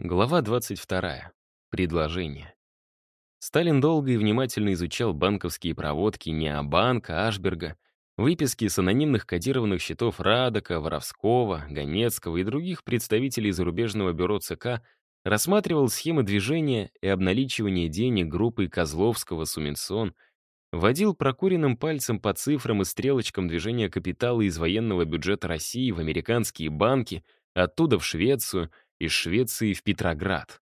Глава 22. Предложение. Сталин долго и внимательно изучал банковские проводки Необанка, Ашберга, выписки с анонимных кодированных счетов Радока, Воровского, Ганецкого и других представителей зарубежного бюро ЦК, рассматривал схемы движения и обналичивания денег группы Козловского, Суменсон, водил прокуренным пальцем по цифрам и стрелочкам движения капитала из военного бюджета России в американские банки, оттуда в Швецию — из Швеции в Петроград.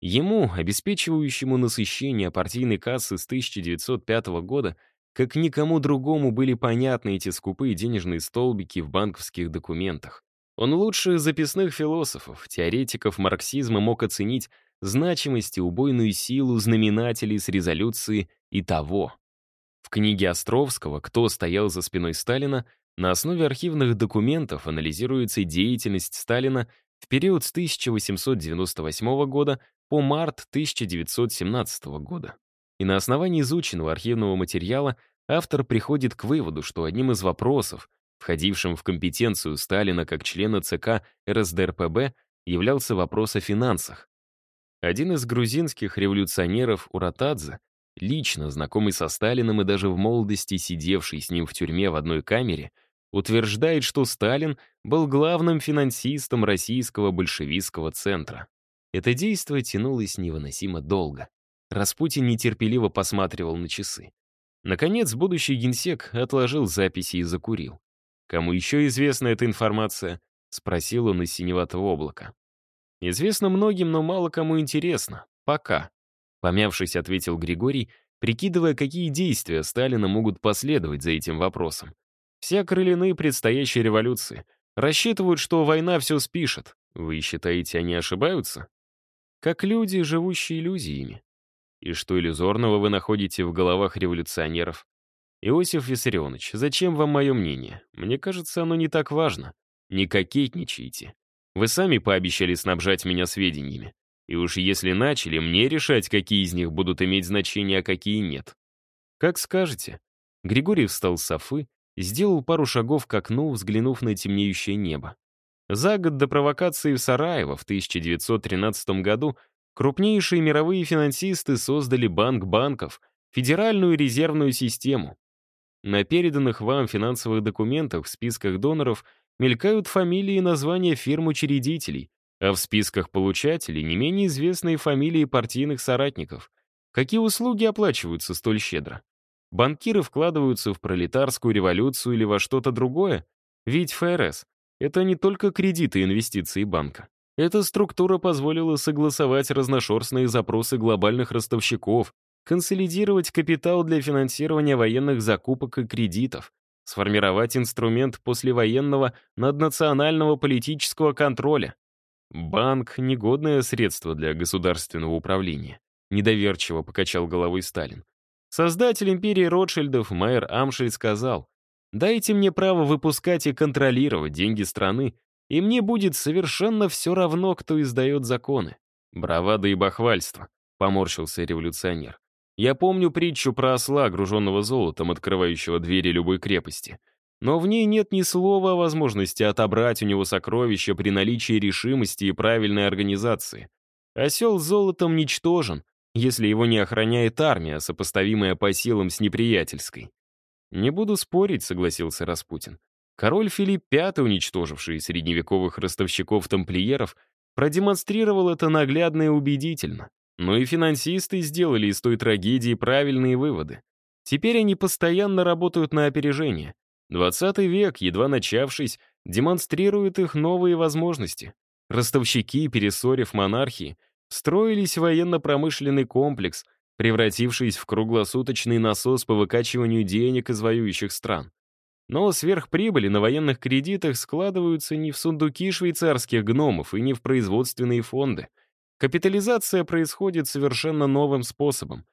Ему, обеспечивающему насыщение партийной кассы с 1905 года, как никому другому были понятны эти скупые денежные столбики в банковских документах. Он лучше записных философов, теоретиков марксизма мог оценить значимость и убойную силу знаменателей с резолюции и того. В книге Островского «Кто стоял за спиной Сталина» на основе архивных документов анализируется деятельность Сталина в период с 1898 года по март 1917 года. И на основании изученного архивного материала автор приходит к выводу, что одним из вопросов, входившим в компетенцию Сталина как члена ЦК РСДРПб, являлся вопрос о финансах. Один из грузинских революционеров Уратадзе, лично знакомый со Сталиным и даже в молодости сидевший с ним в тюрьме в одной камере, утверждает, что Сталин был главным финансистом российского большевистского центра. Это действие тянулось невыносимо долго. Распутин нетерпеливо посматривал на часы. Наконец, будущий генсек отложил записи и закурил. «Кому еще известна эта информация?» — спросил он из синеватого облака. «Известно многим, но мало кому интересно. Пока». Помявшись, ответил Григорий, прикидывая, какие действия Сталина могут последовать за этим вопросом. Все окрылены предстоящей революции. Рассчитывают, что война все спишет. Вы считаете, они ошибаются? Как люди, живущие иллюзиями. И что иллюзорного вы находите в головах революционеров? Иосиф Виссарионович, зачем вам мое мнение? Мне кажется, оно не так важно. Не кокетничайте. Вы сами пообещали снабжать меня сведениями. И уж если начали, мне решать, какие из них будут иметь значение, а какие нет. Как скажете. Григорий встал с софы, сделал пару шагов к окну, взглянув на темнеющее небо. За год до провокации в Сараево в 1913 году крупнейшие мировые финансисты создали банк банков, федеральную резервную систему. На переданных вам финансовых документах в списках доноров мелькают фамилии и названия фирм-учредителей, а в списках получателей не менее известные фамилии партийных соратников. Какие услуги оплачиваются столь щедро? Банкиры вкладываются в пролетарскую революцию или во что-то другое? Ведь ФРС — это не только кредиты и инвестиции банка. Эта структура позволила согласовать разношерстные запросы глобальных ростовщиков, консолидировать капитал для финансирования военных закупок и кредитов, сформировать инструмент послевоенного наднационального политического контроля. Банк — негодное средство для государственного управления. Недоверчиво покачал головой Сталин. Создатель империи Ротшильдов Майер Амшельд сказал, «Дайте мне право выпускать и контролировать деньги страны, и мне будет совершенно все равно, кто издает законы». «Бравада и бахвальство», — поморщился революционер. «Я помню притчу про осла, груженного золотом, открывающего двери любой крепости. Но в ней нет ни слова о возможности отобрать у него сокровища при наличии решимости и правильной организации. Осел с золотом ничтожен, если его не охраняет армия, сопоставимая по силам с неприятельской. «Не буду спорить», — согласился Распутин. Король Филипп V, уничтоживший средневековых ростовщиков-тамплиеров, продемонстрировал это наглядно и убедительно. Но и финансисты сделали из той трагедии правильные выводы. Теперь они постоянно работают на опережение. 20 век, едва начавшись, демонстрирует их новые возможности. Ростовщики, перессорив монархии, строились военно-промышленный комплекс, превратившись в круглосуточный насос по выкачиванию денег из воюющих стран. Но сверхприбыли на военных кредитах складываются не в сундуки швейцарских гномов и не в производственные фонды. Капитализация происходит совершенно новым способом.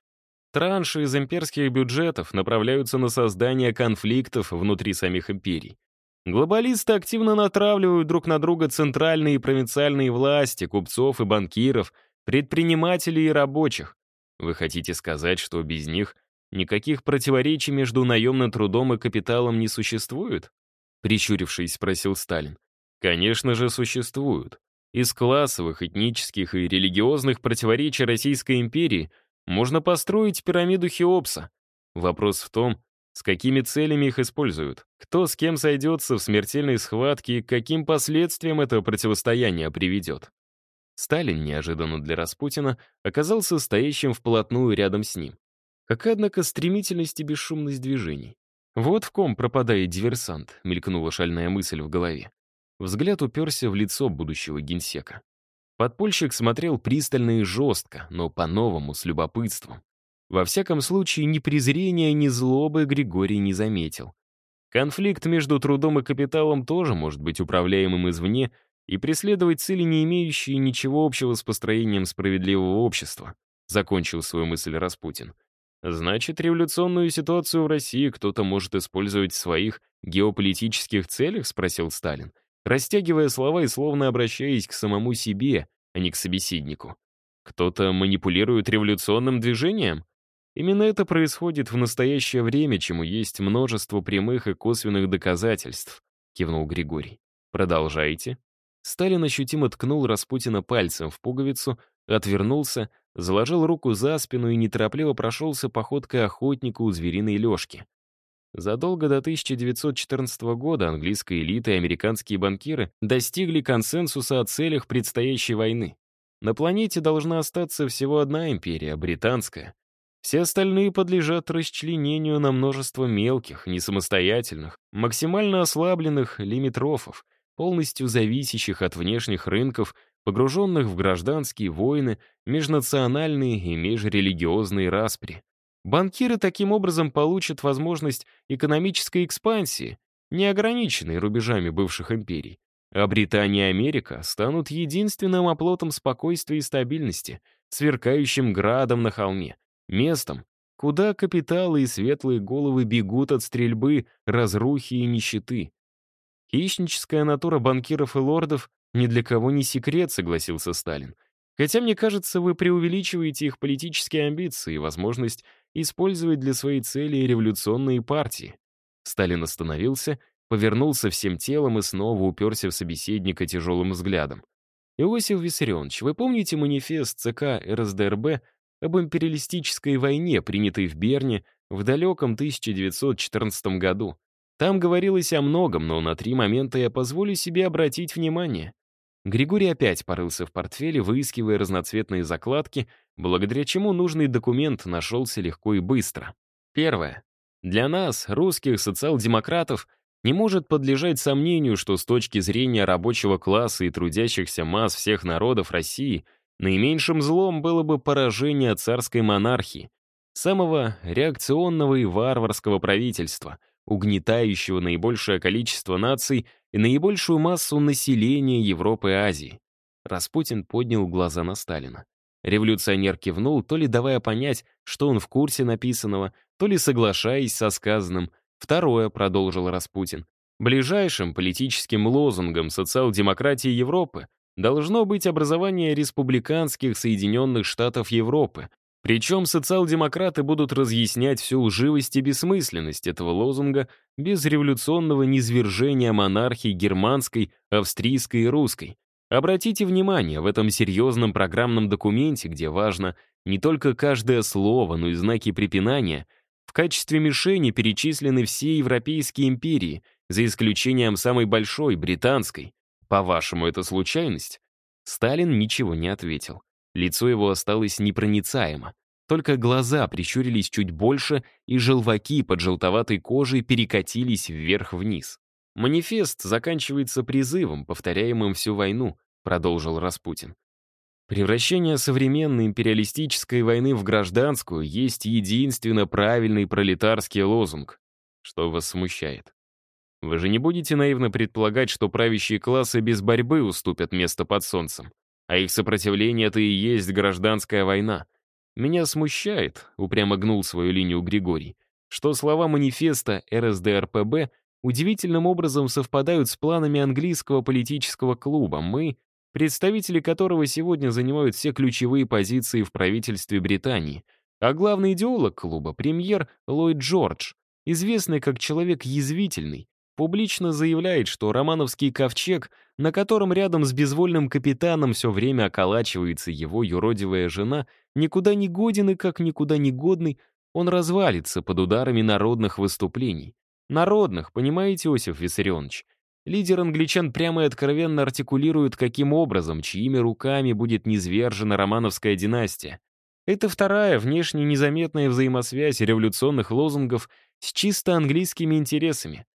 Транши из имперских бюджетов направляются на создание конфликтов внутри самих империй. Глобалисты активно натравливают друг на друга центральные и провинциальные власти, купцов и банкиров — предпринимателей и рабочих. Вы хотите сказать, что без них никаких противоречий между наемным трудом и капиталом не существует? Прищурившись, спросил Сталин. Конечно же, существуют. Из классовых, этнических и религиозных противоречий Российской империи можно построить пирамиду Хеопса. Вопрос в том, с какими целями их используют, кто с кем сойдется в смертельной схватке и к каким последствиям это противостояние приведет. Сталин, неожиданно для Распутина, оказался стоящим вплотную рядом с ним. Какая, однако, стремительность и бесшумность движений. Вот в ком пропадает диверсант, мелькнула шальная мысль в голове. Взгляд уперся в лицо будущего генсека. Подпольщик смотрел пристально и жестко, но по-новому, с любопытством. Во всяком случае, ни презрения, ни злобы Григорий не заметил. Конфликт между трудом и капиталом тоже может быть управляемым извне и преследовать цели, не имеющие ничего общего с построением справедливого общества, закончил свою мысль Распутин. Значит, революционную ситуацию в России кто-то может использовать в своих геополитических целях, спросил Сталин, растягивая слова и словно обращаясь к самому себе, а не к собеседнику. Кто-то манипулирует революционным движением? Именно это происходит в настоящее время, чему есть множество прямых и косвенных доказательств, кивнул Григорий. Продолжайте. Сталин ощутимо ткнул Распутина пальцем в пуговицу, отвернулся, заложил руку за спину и неторопливо прошелся походкой охотника у звериной лёжки. Задолго до 1914 года английская элита и американские банкиры достигли консенсуса о целях предстоящей войны. На планете должна остаться всего одна империя, британская, все остальные подлежат расчленению на множество мелких, несамостоятельных, максимально ослабленных лимитрофов, полностью зависящих от внешних рынков, погруженных в гражданские войны, межнациональные и межрелигиозные распри. Банкиры таким образом получат возможность экономической экспансии, не ограниченной рубежами бывших империй. А Британия и Америка станут единственным оплотом спокойствия и стабильности, сверкающим градом на холме, Местом, куда капиталы и светлые головы бегут от стрельбы, разрухи и нищеты. Хищническая натура банкиров и лордов ни для кого не секрет, согласился Сталин. Хотя, мне кажется, вы преувеличиваете их политические амбиции и возможность использовать для своей цели революционные партии. Сталин остановился, повернулся всем телом и снова уперся в собеседника тяжелым взглядом. «Иосиф Виссарионович, вы помните манифест ЦК РСДРБ об империалистической войне, принятой в Берне в далеком 1914 году. Там говорилось о многом, но на три момента я позволю себе обратить внимание. Григорий опять порылся в портфеле, выискивая разноцветные закладки, благодаря чему нужный документ нашелся легко и быстро. Первое. Для нас, русских социал-демократов, не может подлежать сомнению, что с точки зрения рабочего класса и трудящихся масс всех народов России – Наименьшим злом было бы поражение царской монархии, самого реакционного и варварского правительства, угнетающего наибольшее количество наций и наибольшую массу населения Европы и Азии. Распутин поднял глаза на Сталина. Революционер кивнул, то ли давая понять, что он в курсе написанного, то ли соглашаясь со сказанным. Второе, продолжил Распутин, ближайшим политическим лозунгом социал-демократии Европы должно быть образование республиканских Соединенных Штатов Европы. Причем социал-демократы будут разъяснять всю лживость и бессмысленность этого лозунга без революционного низвержения монархии германской, австрийской и русской. Обратите внимание, в этом серьезном программном документе, где важно не только каждое слово, но и знаки препинания, в качестве мишени перечислены все европейские империи, за исключением самой большой, британской. «По-вашему, это случайность?» Сталин ничего не ответил. Лицо его осталось непроницаемо. Только глаза прищурились чуть больше, и желваки под желтоватой кожей перекатились вверх-вниз. «Манифест заканчивается призывом, повторяемым всю войну», продолжил Распутин. Превращение современной империалистической войны в гражданскую есть единственно правильный пролетарский лозунг. Что вас смущает? Вы же не будете наивно предполагать, что правящие классы без борьбы уступят место под солнцем. А их сопротивление — это и есть гражданская война. Меня смущает, упрямо гнул свою линию Григорий, что слова манифеста РСДРПБ удивительным образом совпадают с планами английского политического клуба. Мы, представители которого сегодня занимают все ключевые позиции в правительстве Британии, а главный идеолог клуба — премьер Ллойд Джордж, известный как человек язвительный, публично заявляет, что романовский ковчег, на котором рядом с безвольным капитаном все время околачивается его юродивая жена, никуда не годен и как никуда не годный, он развалится под ударами народных выступлений. Народных, понимаете, Иосиф Виссарионович? Лидер англичан прямо и откровенно артикулирует, каким образом, чьими руками будет низвержена романовская династия. Это вторая, внешне незаметная взаимосвязь революционных лозунгов с чисто английскими интересами.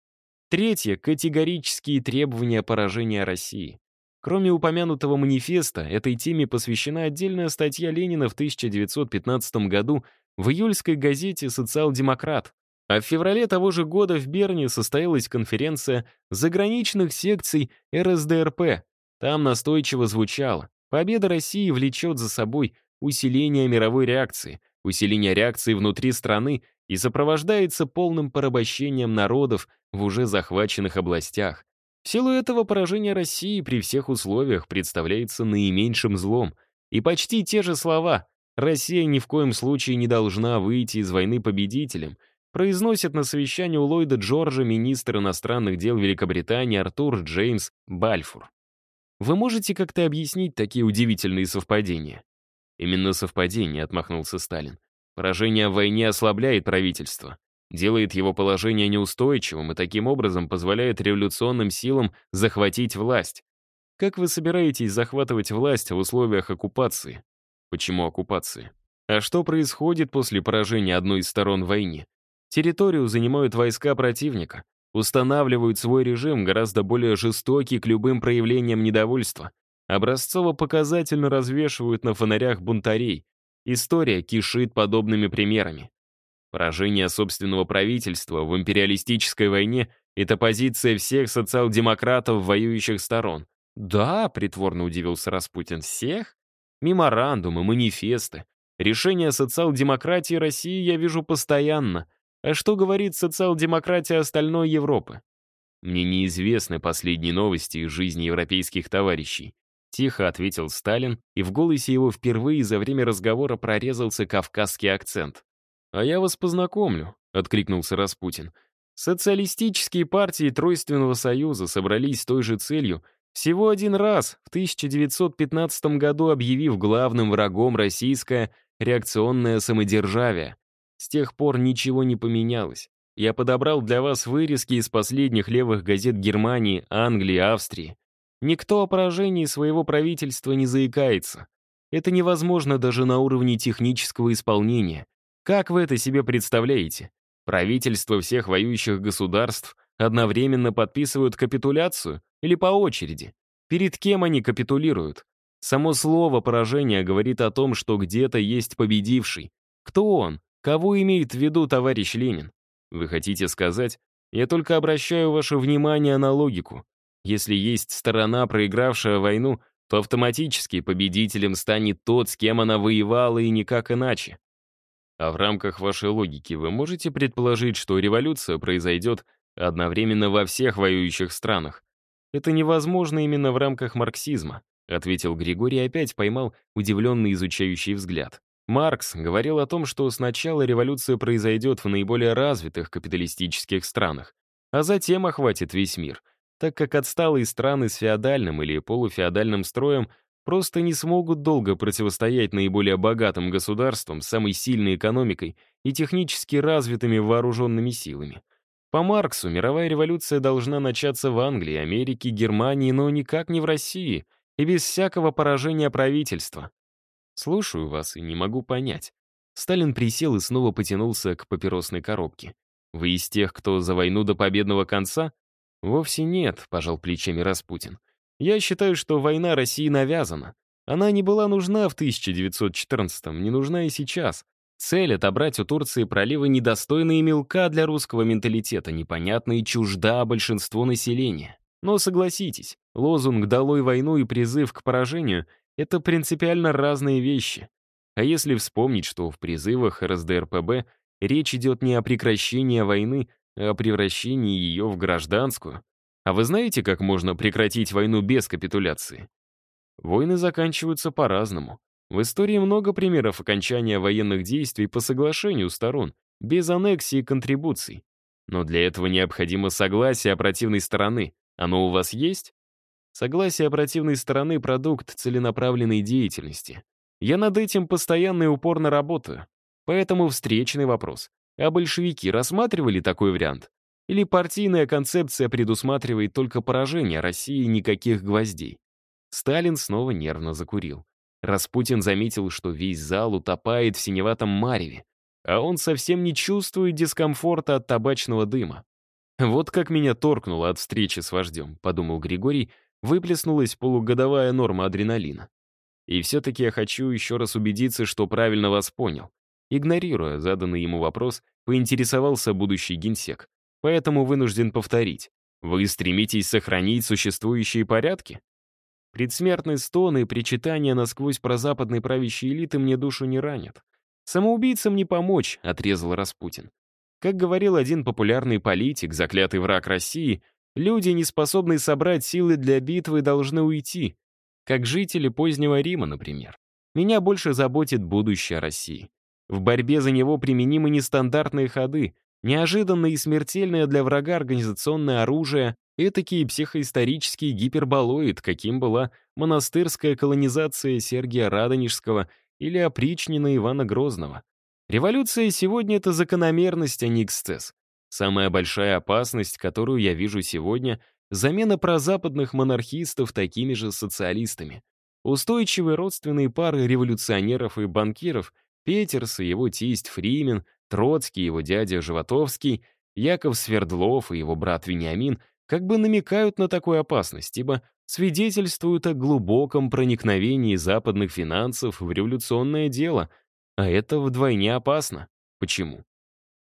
Третье — категорические требования поражения России. Кроме упомянутого манифеста, этой теме посвящена отдельная статья Ленина в 1915 году в июльской газете «Социал-демократ». А в феврале того же года в Берне состоялась конференция заграничных секций РСДРП. Там настойчиво звучало «Победа России влечет за собой усиление мировой реакции, усиление реакции внутри страны и сопровождается полным порабощением народов в уже захваченных областях. В силу этого поражение России при всех условиях представляется наименьшим злом. И почти те же слова «Россия ни в коем случае не должна выйти из войны победителем» произносит на совещании у Ллойда Джорджа министр иностранных дел Великобритании Артур Джеймс Бальфур. Вы можете как-то объяснить такие удивительные совпадения? Именно совпадение, отмахнулся Сталин. Поражение в войне ослабляет правительство, делает его положение неустойчивым и таким образом позволяет революционным силам захватить власть. Как вы собираетесь захватывать власть в условиях оккупации? Почему оккупации? А что происходит после поражения одной из сторон в войне? Территорию занимают войска противника, устанавливают свой режим, гораздо более жестокий к любым проявлениям недовольства, Образцово-показательно развешивают на фонарях бунтарей. История кишит подобными примерами. Поражение собственного правительства в империалистической войне — это позиция всех социал-демократов воюющих сторон. «Да», — притворно удивился Распутин, — «всех? Меморандумы, манифесты. Решения социал-демократии России я вижу постоянно. А что говорит социал-демократия остальной Европы? Мне неизвестны последние новости из жизни европейских товарищей. Тихо ответил Сталин, и в голосе его впервые за время разговора прорезался кавказский акцент. «А я вас познакомлю», — откликнулся Распутин. «Социалистические партии Тройственного Союза собрались с той же целью всего один раз, в 1915 году объявив главным врагом российское реакционное самодержавие. С тех пор ничего не поменялось. Я подобрал для вас вырезки из последних левых газет Германии, Англии, Австрии. Никто о поражении своего правительства не заикается. Это невозможно даже на уровне технического исполнения. Как вы это себе представляете? Правительства всех воюющих государств одновременно подписывают капитуляцию или по очереди? Перед кем они капитулируют? Само слово «поражение» говорит о том, что где-то есть победивший. Кто он? Кого имеет в виду товарищ Ленин? Вы хотите сказать? Я только обращаю ваше внимание на логику. Если есть сторона, проигравшая войну, то автоматически победителем станет тот, с кем она воевала, и никак иначе. А в рамках вашей логики вы можете предположить, что революция произойдет одновременно во всех воюющих странах? Это невозможно именно в рамках марксизма, ответил Григорий и опять поймал удивленный изучающий взгляд. Маркс говорил о том, что сначала революция произойдет в наиболее развитых капиталистических странах, а затем охватит весь мир — так как отсталые страны с феодальным или полуфеодальным строем просто не смогут долго противостоять наиболее богатым государствам самой сильной экономикой и технически развитыми вооруженными силами. По Марксу мировая революция должна начаться в Англии, Америке, Германии, но никак не в России и без всякого поражения правительства. Слушаю вас и не могу понять. Сталин присел и снова потянулся к папиросной коробке. Вы из тех, кто за войну до победного конца? «Вовсе нет», — пожал плечами Распутин. «Я считаю, что война России навязана. Она не была нужна в 1914-м, не нужна и сейчас. Цель — отобрать у Турции проливы недостойные мелка для русского менталитета, непонятна и чужда большинству населения. Но согласитесь, лозунг «Долой войну» и призыв к поражению — это принципиально разные вещи. А если вспомнить, что в призывах РСДРПБ речь идет не о прекращении войны, о превращении ее в гражданскую. А вы знаете, как можно прекратить войну без капитуляции? Войны заканчиваются по-разному. В истории много примеров окончания военных действий по соглашению сторон, без аннексии и контрибуций. Но для этого необходимо согласие противной стороны. Оно у вас есть? Согласие противной стороны — продукт целенаправленной деятельности. Я над этим постоянно и упорно работаю. Поэтому встречный вопрос. А большевики рассматривали такой вариант? Или партийная концепция предусматривает только поражение России никаких гвоздей? Сталин снова нервно закурил. Распутин заметил, что весь зал утопает в синеватом мареве, а он совсем не чувствует дискомфорта от табачного дыма. «Вот как меня торкнуло от встречи с вождем», — подумал Григорий, выплеснулась полугодовая норма адреналина. И все-таки я хочу еще раз убедиться, что правильно вас понял. Игнорируя заданный ему вопрос, поинтересовался будущий генсек. Поэтому вынужден повторить. Вы стремитесь сохранить существующие порядки? Предсмертные стоны и причитания насквозь прозападной правящей элиты мне душу не ранят. «Самоубийцам не помочь», — отрезал Распутин. Как говорил один популярный политик, заклятый враг России, люди, не способные собрать силы для битвы, должны уйти. Как жители позднего Рима, например. Меня больше заботит будущее России. В борьбе за него применимы нестандартные ходы, неожиданное и смертельное для врага организационное оружие, этакий психоисторический гиперболоид, каким была монастырская колонизация Сергия Радонежского или опричнина Ивана Грозного. Революция сегодня — это закономерность, а не эксцесс. Самая большая опасность, которую я вижу сегодня — замена прозападных монархистов такими же социалистами. Устойчивые родственные пары революционеров и банкиров, Петерс и его тесть Фримен, Троцкий и его дядя Животовский, Яков Свердлов и его брат Вениамин как бы намекают на такую опасность, ибо свидетельствуют о глубоком проникновении западных финансов в революционное дело, а это вдвойне опасно. Почему?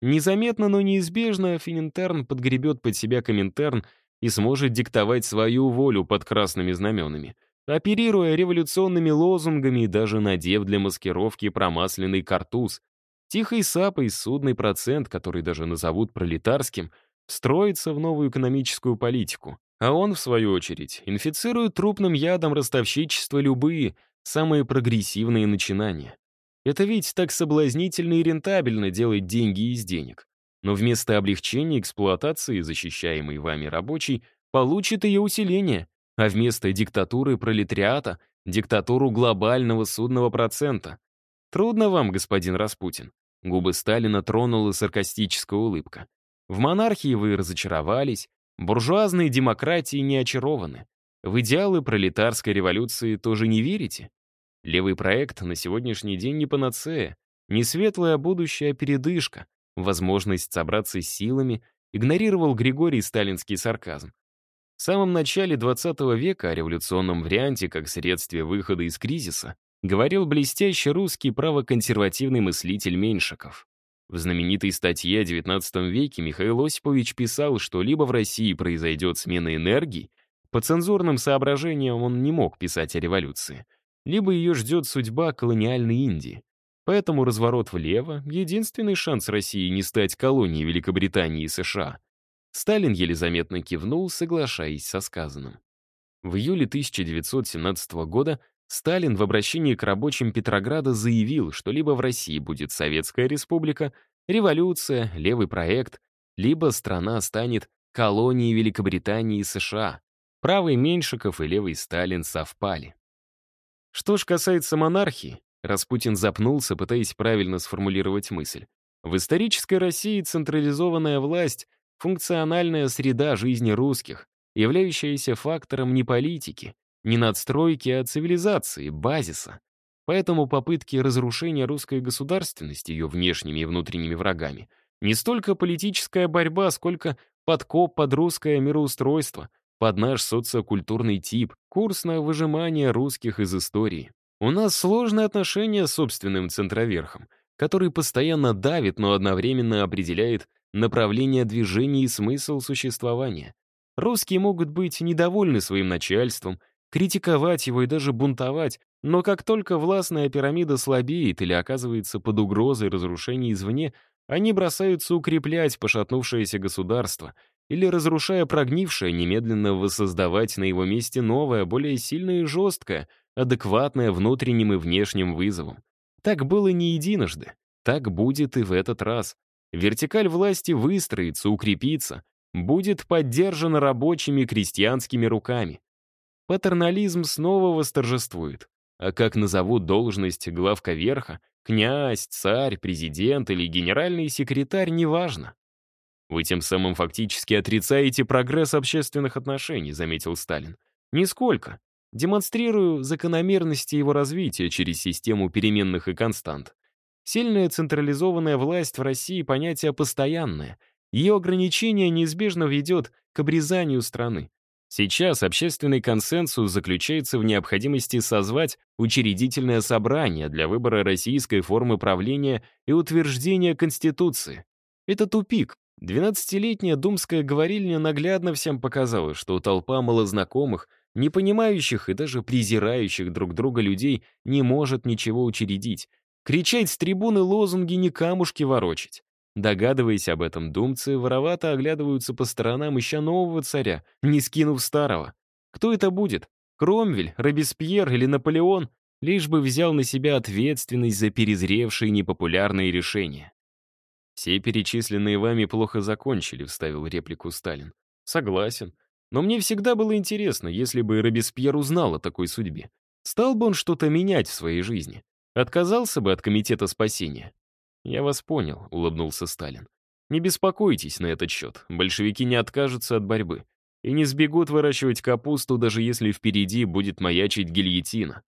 Незаметно, но неизбежно Фининтерн подгребет под себя Коминтерн и сможет диктовать свою волю под красными знаменами, оперируя революционными лозунгами и даже надев для маскировки промасленный картуз. Тихой сапой судный процент, который даже назовут пролетарским, встроится в новую экономическую политику. А он, в свою очередь, инфицирует трупным ядом ростовщичества любые, самые прогрессивные начинания. Это ведь так соблазнительно и рентабельно делать деньги из денег. Но вместо облегчения эксплуатации защищаемый вами рабочий получит ее усиление, а вместо диктатуры пролетариата — диктатуру глобального судного процента. Трудно вам, господин Распутин. Губы Сталина тронула саркастическая улыбка. В монархии вы разочаровались, буржуазные демократии не очарованы. В идеалы пролетарской революции тоже не верите? Левый проект на сегодняшний день не панацея, не светлое будущее, а передышка, возможность собраться с силами, игнорировал Григорий сталинский сарказм. В самом начале 20 века о революционном варианте как средстве выхода из кризиса говорил блестящий русский правоконсервативный мыслитель Меньшиков. В знаменитой статье о XIX веке Михаил Осипович писал, что либо в России произойдет смена энергии, по цензурным соображениям он не мог писать о революции, либо ее ждет судьба колониальной Индии. Поэтому разворот влево — единственный шанс России не стать колонией Великобритании и США. Сталин еле заметно кивнул, соглашаясь со сказанным. В июле 1917 года Сталин в обращении к рабочим Петрограда заявил, что либо в России будет Советская Республика, революция, левый проект, либо страна станет колонией Великобритании и США. Правый Меньшиков и левый Сталин совпали. Что ж касается монархии, Распутин запнулся, пытаясь правильно сформулировать мысль. В исторической России централизованная власть — функциональная среда жизни русских, являющаяся фактором не политики, не надстройки, а цивилизации, базиса. Поэтому попытки разрушения русской государственности ее внешними и внутренними врагами не столько политическая борьба, сколько подкоп под русское мироустройство, под наш социокультурный тип, курс на выжимание русских из истории. У нас сложные отношения с собственным центроверхом, который постоянно давит, но одновременно определяет направление движения и смысл существования. Русские могут быть недовольны своим начальством, критиковать его и даже бунтовать, но как только властная пирамида слабеет или оказывается под угрозой разрушения извне, они бросаются укреплять пошатнувшееся государство или, разрушая прогнившее, немедленно воссоздавать на его месте новое, более сильное и жесткое, адекватное внутренним и внешним вызовам. Так было не единожды. Так будет и в этот раз. Вертикаль власти выстроится, укрепится, будет поддержана рабочими крестьянскими руками. Патернализм снова восторжествует. А как назовут должность главка верха, князь, царь, президент или генеральный секретарь, неважно. «Вы тем самым фактически отрицаете прогресс общественных отношений», заметил Сталин. «Нисколько. Демонстрирую закономерности его развития через систему переменных и констант. Сильная централизованная власть в России — понятие постоянное. Ее ограничение неизбежно ведет к обрезанию страны. Сейчас общественный консенсус заключается в необходимости созвать учредительное собрание для выбора российской формы правления и утверждения Конституции. Это тупик. Двенадцатилетняя думская говорильня наглядно всем показала, что толпа малознакомых, не понимающих и даже презирающих друг друга людей не может ничего учредить. Кричать с трибуны лозунги не камушки ворочать. Догадываясь об этом, думцы воровато оглядываются по сторонам, ища нового царя, не скинув старого. Кто это будет? Кромвель, Робеспьер или Наполеон? Лишь бы взял на себя ответственность за перезревшие непопулярные решения. «Все перечисленные вами плохо закончили», — вставил реплику Сталин. «Согласен. Но мне всегда было интересно, если бы Робеспьер узнал о такой судьбе. Стал бы он что-то менять в своей жизни? Отказался бы от комитета спасения? «Я вас понял», — улыбнулся Сталин. «Не беспокойтесь на этот счет. Большевики не откажутся от борьбы. И не сбегут выращивать капусту, даже если впереди будет маячить гильотина.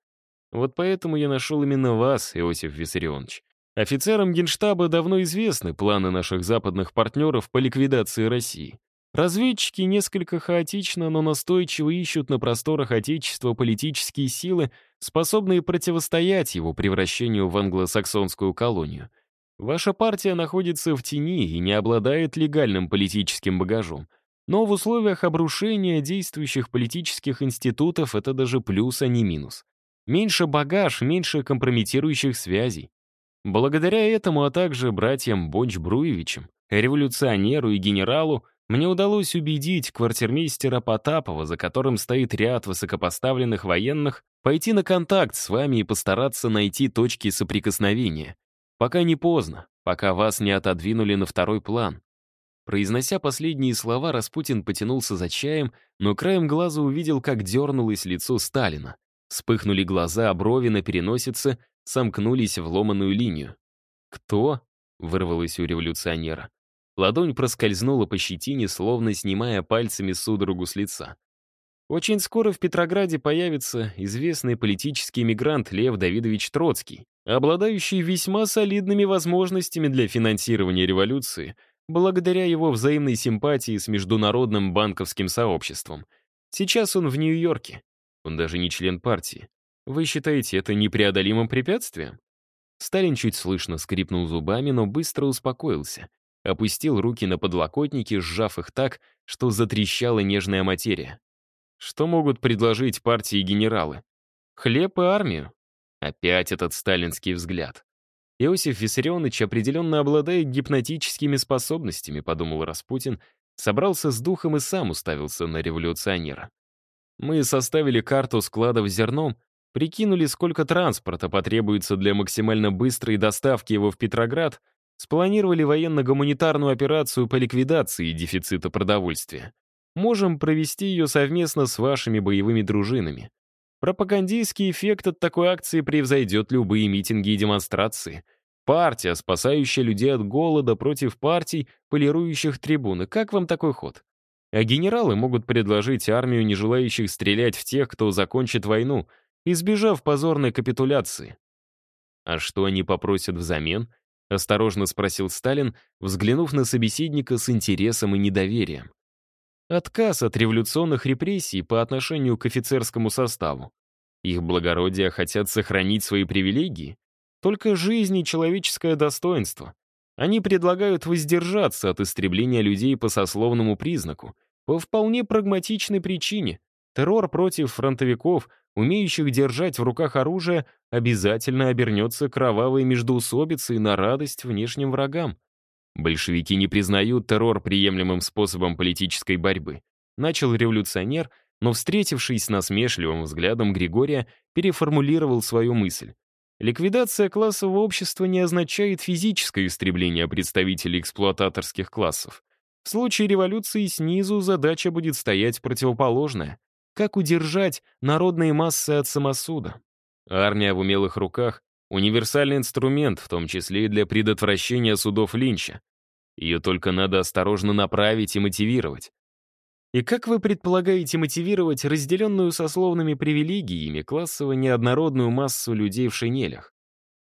Вот поэтому я нашел именно вас, Иосиф Виссарионович. Офицерам Генштаба давно известны планы наших западных партнеров по ликвидации России. Разведчики несколько хаотично, но настойчиво ищут на просторах Отечества политические силы, способные противостоять его превращению в англосаксонскую колонию. Ваша партия находится в тени и не обладает легальным политическим багажом. Но в условиях обрушения действующих политических институтов это даже плюс, а не минус. Меньше багаж, меньше компрометирующих связей. Благодаря этому, а также братьям Бонч-Бруевичам, революционеру и генералу, мне удалось убедить квартирмейстера Потапова, за которым стоит ряд высокопоставленных военных, пойти на контакт с вами и постараться найти точки соприкосновения. Пока не поздно, пока вас не отодвинули на второй план. Произнося последние слова, Распутин потянулся за чаем, но краем глаза увидел, как дернулось лицо Сталина. Вспыхнули глаза, а брови на переносице сомкнулись в ломаную линию. «Кто?» — вырвалось у революционера. Ладонь проскользнула по щетине, словно снимая пальцами судорогу с лица. Очень скоро в Петрограде появится известный политический мигрант Лев Давидович Троцкий, обладающий весьма солидными возможностями для финансирования революции, благодаря его взаимной симпатии с международным банковским сообществом. Сейчас он в Нью-Йорке. Он даже не член партии. Вы считаете это непреодолимым препятствием? Сталин чуть слышно скрипнул зубами, но быстро успокоился. Опустил руки на подлокотники, сжав их так, что затрещала нежная материя. Что могут предложить партии генералы? Хлеб и армию? Опять этот сталинский взгляд. Иосиф Виссарионович определенно обладает гипнотическими способностями, подумал Распутин, собрался с духом и сам уставился на революционера. Мы составили карту складов зерном, прикинули, сколько транспорта потребуется для максимально быстрой доставки его в Петроград, спланировали военно-гуманитарную операцию по ликвидации дефицита продовольствия можем провести ее совместно с вашими боевыми дружинами. Пропагандистский эффект от такой акции превзойдет любые митинги и демонстрации. Партия, спасающая людей от голода против партий, полирующих трибуны. Как вам такой ход? А генералы могут предложить армию, не желающих стрелять в тех, кто закончит войну, избежав позорной капитуляции. А что они попросят взамен? Осторожно спросил Сталин, взглянув на собеседника с интересом и недоверием. Отказ от революционных репрессий по отношению к офицерскому составу. Их благородие хотят сохранить свои привилегии, только жизнь и человеческое достоинство. Они предлагают воздержаться от истребления людей по сословному признаку, по вполне прагматичной причине. Террор против фронтовиков, умеющих держать в руках оружие, обязательно обернется кровавой междоусобицей на радость внешним врагам. Большевики не признают террор приемлемым способом политической борьбы. Начал революционер, но, встретившись с насмешливым взглядом Григория, переформулировал свою мысль. Ликвидация классового общества не означает физическое истребление представителей эксплуататорских классов. В случае революции снизу задача будет стоять противоположная. Как удержать народные массы от самосуда? Армия в умелых руках — универсальный инструмент, в том числе и для предотвращения судов Линча. Ее только надо осторожно направить и мотивировать. И как вы предполагаете мотивировать разделенную сословными привилегиями классово неоднородную массу людей в шинелях?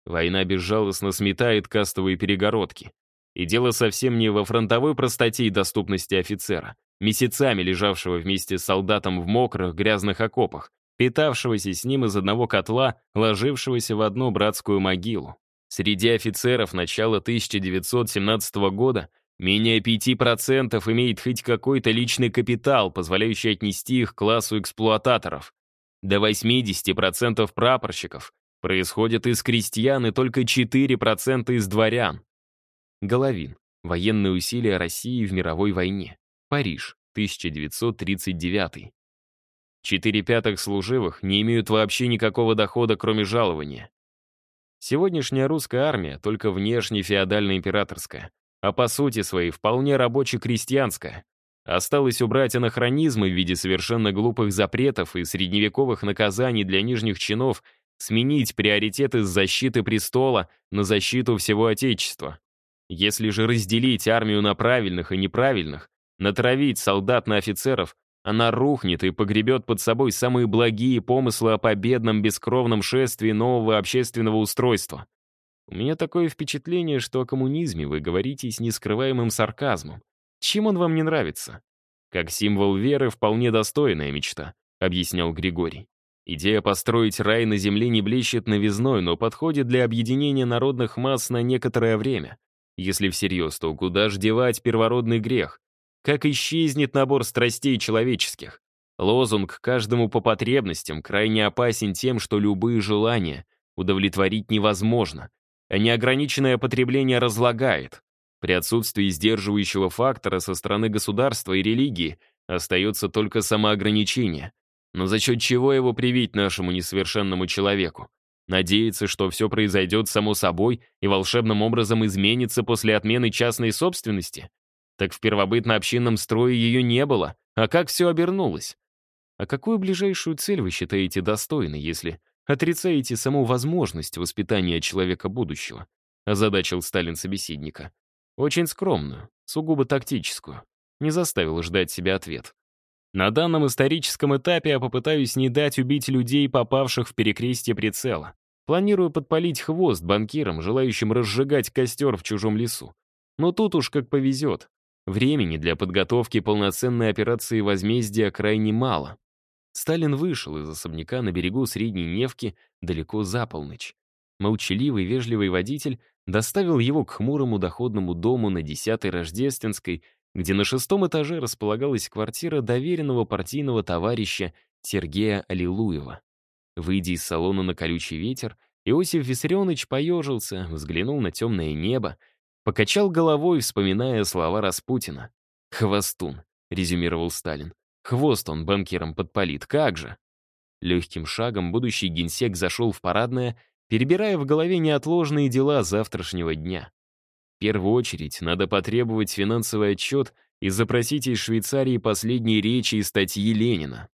Война безжалостно сметает кастовые перегородки. И дело совсем не во фронтовой простоте и доступности офицера, месяцами лежавшего вместе с солдатом в мокрых, грязных окопах, питавшегося с ним из одного котла, ложившегося в одну братскую могилу. Среди офицеров начала 1917 года Менее 5% имеет хоть какой-то личный капитал, позволяющий отнести их к классу эксплуататоров. До 80% прапорщиков происходят из крестьян и только 4% из дворян. Головин. Военные усилия России в мировой войне. Париж, 1939. Четыре пятых служивых не имеют вообще никакого дохода, кроме жалования. Сегодняшняя русская армия только внешне феодально-императорская а по сути своей вполне рабоче-крестьянская. Осталось убрать анахронизмы в виде совершенно глупых запретов и средневековых наказаний для нижних чинов, сменить приоритеты с защиты престола на защиту всего Отечества. Если же разделить армию на правильных и неправильных, натравить солдат на офицеров, она рухнет и погребет под собой самые благие помыслы о победном бескровном шествии нового общественного устройства. У меня такое впечатление, что о коммунизме вы говорите с нескрываемым сарказмом. Чем он вам не нравится? Как символ веры вполне достойная мечта, объяснял Григорий. Идея построить рай на земле не блещет новизной, но подходит для объединения народных масс на некоторое время. Если всерьез, то куда ж девать первородный грех? Как исчезнет набор страстей человеческих? Лозунг «каждому по потребностям» крайне опасен тем, что любые желания удовлетворить невозможно, а неограниченное потребление разлагает. При отсутствии сдерживающего фактора со стороны государства и религии остается только самоограничение. Но за счет чего его привить нашему несовершенному человеку? Надеяться, что все произойдет само собой и волшебным образом изменится после отмены частной собственности? Так в первобытно-общинном строе ее не было, а как все обернулось? А какую ближайшую цель вы считаете достойной, если Отрицаете саму возможность воспитания человека будущего, озадачил Сталин собеседника. Очень скромную, сугубо тактическую. Не заставил ждать себя ответ. На данном историческом этапе я попытаюсь не дать убить людей, попавших в перекрестие прицела. Планирую подпалить хвост банкирам, желающим разжигать костер в чужом лесу. Но тут уж как повезет. Времени для подготовки полноценной операции возмездия крайне мало. Сталин вышел из особняка на берегу Средней Невки далеко за полночь. Молчаливый, вежливый водитель доставил его к хмурому доходному дому на 10-й Рождественской, где на шестом этаже располагалась квартира доверенного партийного товарища Сергея Аллилуева. Выйдя из салона на колючий ветер, Иосиф Виссарионович поежился, взглянул на темное небо, покачал головой, вспоминая слова Распутина. «Хвостун», — резюмировал Сталин. Хвост он банкиром подпалит, как же? Легким шагом будущий генсек зашел в парадное, перебирая в голове неотложные дела завтрашнего дня. В первую очередь надо потребовать финансовый отчет и запросить из Швейцарии последние речи и статьи Ленина.